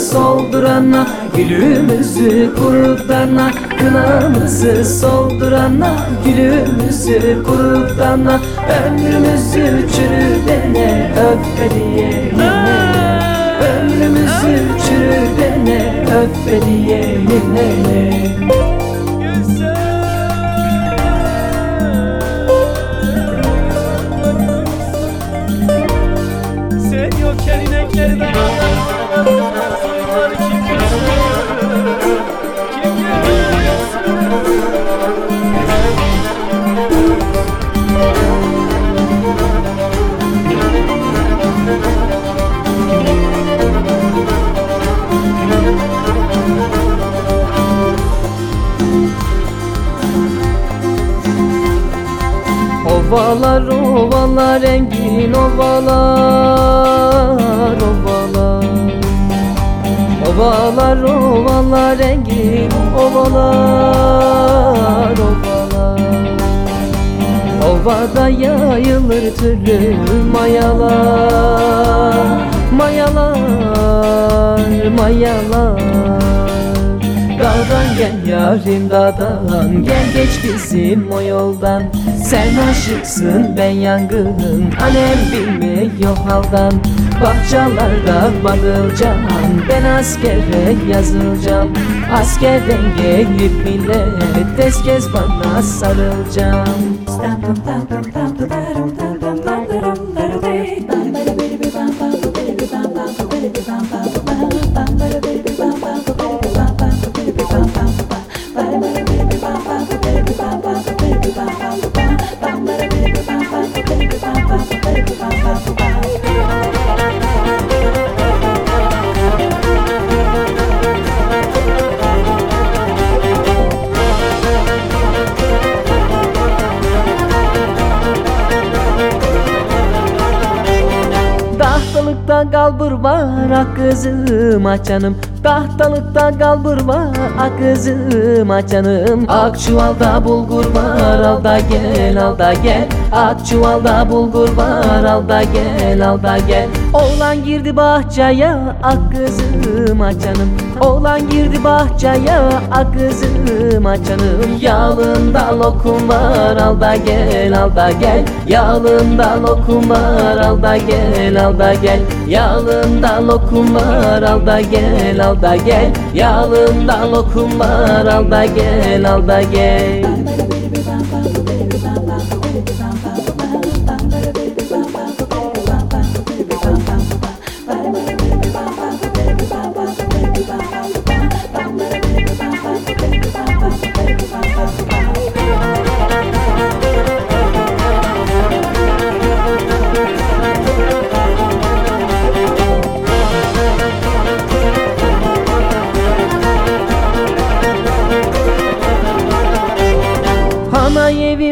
Soldurana Gülümüzü kurutana Kınamızı soldurana Gülümüzü kurutana Ömrümüzü çürüdene Öffediyelim Ömrümüzü çürüdene Öffediyelim Sen Ovalar ovalar engin ovalar ovalar Ovalar ovalar engin ovalar ovalar Ovada yayılır türlü mayalar Mayalar mayalar Dağdan gel yarim dağdan Gel geç bizim o yoldan Sen aşıksın ben yangın Alem bilmiyor haldan Bahçalarda bakılacağım Ben askere yazılacağım Askerden gelip millet Tez kez bana sarılacağım Tahtalıkta kalbur var ak kızım açanım Tahtalıkta kalbur var ak kızım açanım Ak çuvalda bulgur var al da gel al da gel. Ak çuvalda bulgur var al da gel al da gel. Oğlan girdi bahçeye ak kızım açanım Oğlan girdi bahçeye ak kızım açanım Yağlında lokum var al da gel al da gel. Yağlında lokum var al da gel al da gel. Yağlında lokum var al da gel al da gel. Yağlında lokum var al da gel al da gel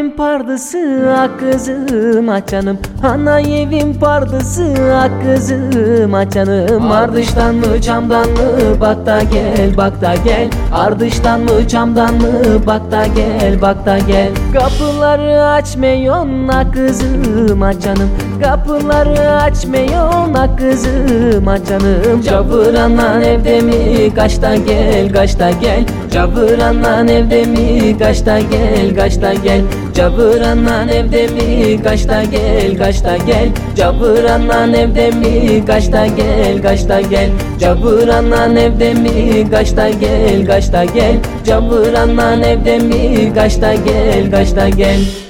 Ana evin pardısı ak kızım açanım Ana evin pardısı ak kızım açanım Ardıştan mı camdan mı? Bak da gel bak da gel. Ardıştan mı camdan mı? Bak da gel bak da gel. Kapıları açmayon ak kızım açanım Kapıları açmayon ak kızım açanım Cabıranan evde mi? Kaçta gel kaçta gel? Cabıranan evde mi? Kaçta gel kaçta gel? Cabıranan evde mi? Kaçta gel kaçta gel? Cabıranan evde mi? Kaçta gel kaçta gel? Cabıranan evde mi? Kaçta gel kaçta gel? Cabıranan evde mi? Kaçta gel kaçta gel